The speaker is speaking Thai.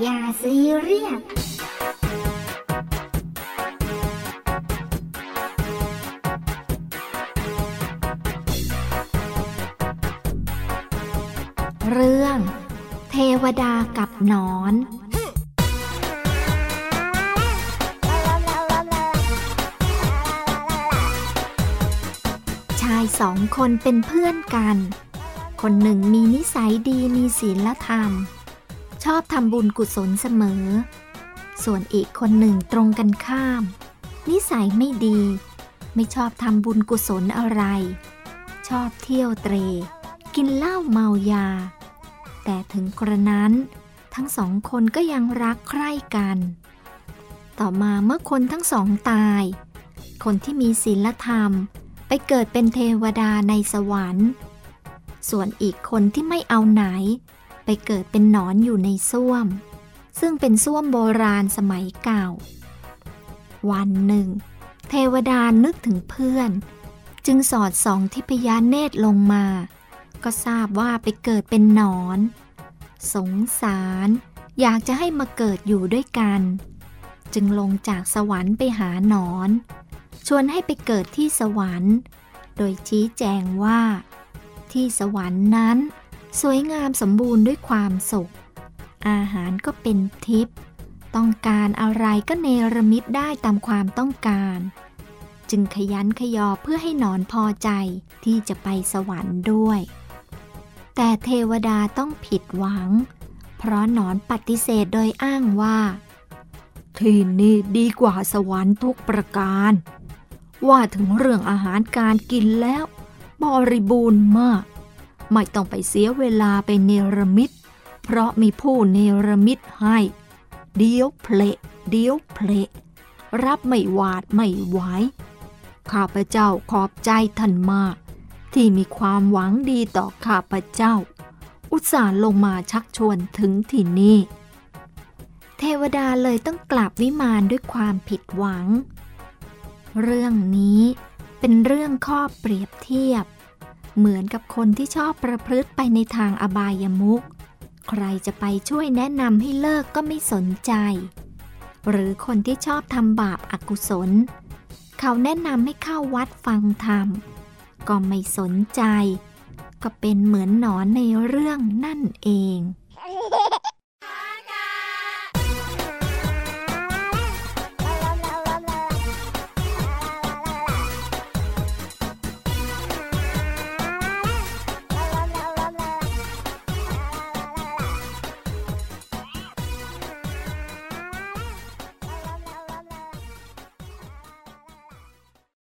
อย่าซีเรียสเรื่อง เทวดากับนอนชายสองคนเป็นเพื่อนกัน คนหนึ่งมีนิสัยดีมีศีลธรรม ชอบทำบุญกุศลเสมอ ส่วนอีกคนหนึ่งตรงกันข้าม นิสัยไม่ดี ไม่ชอบทำบุญกุศลอะไร ชอบเที่ยวเตร กินเหล้าเมายา แต่ถึงกระนั้น ทั้งสองคนก็ยังรักใคร่กัน ต่อมาเมื่อคนทั้งสองตาย คนที่มีศีลธรรมไปเกิดเป็นเทวดาในสวรรค์ ส่วนอีกคนที่ไม่เอาไหน ไปเกิดเป็นหนอนอยู่ในส้วม ซึ่งเป็นส้วมโบราณสมัยเก่า วันหนึ่ง เทวดานึกถึงเพื่อน จึงสอดส่องทิพยาเนตรลงมา ก็ทราบว่าไปเกิดเป็นหนอน สงสาร อยากจะให้มาเกิดอยู่ด้วยกัน จึงลงจากสวรรค์ไปหาหนอน ชวนให้ไปเกิดที่สวรรค์ โดยชี้แจงว่า ที่สวรรค์นั้น สวยงามสมบูรณ์ด้วยความสุข อาหารก็เป็นทิพย์ต้องการอะไรก็เนรมิตได้ตามความต้องการ จึงขยันขยอเพื่อให้หนอนพอใจที่จะไปสวรรค์ด้วย แต่เทวดาต้องผิดหวัง เพราะหนอนปฏิเสธโดยอ้างว่าที่นี่ดีกว่าสวรรค์ทุกประการ ว่าถึงเรื่องอาหารการกินแล้ว บริบูรณ์มาก ไม่ต้องไปเสียเวลาไปเนรมิต เพราะมีผู้เนรมิตให้ เดียวเพลเดียวเพลรับไม่หวาดไม่ไหวข้าพเจ้าขอบใจท่านมาก ที่มีความหวังดีต่อข้าพเจ้า อุตส่าห์ลงมาชักชวนถึงที่นี่ เทวดาเลยต้องกลับวิมานด้วยความผิดหวัง เรื่องนี้เป็นเรื่องข้อเปรียบเทียบ เหมือนกับคนที่ชอบประพฤติไปในทางอบายมุขใครจะไปช่วยแนะนำให้เลิกก็ไม่สนใจ หรือคนที่ชอบทำบาปอากุศล เขาแนะนำให้เข้าวัดฟังธรรม ก็ไม่สนใจ ก็เป็นเหมือนหนอนในเรื่องนั่นเอง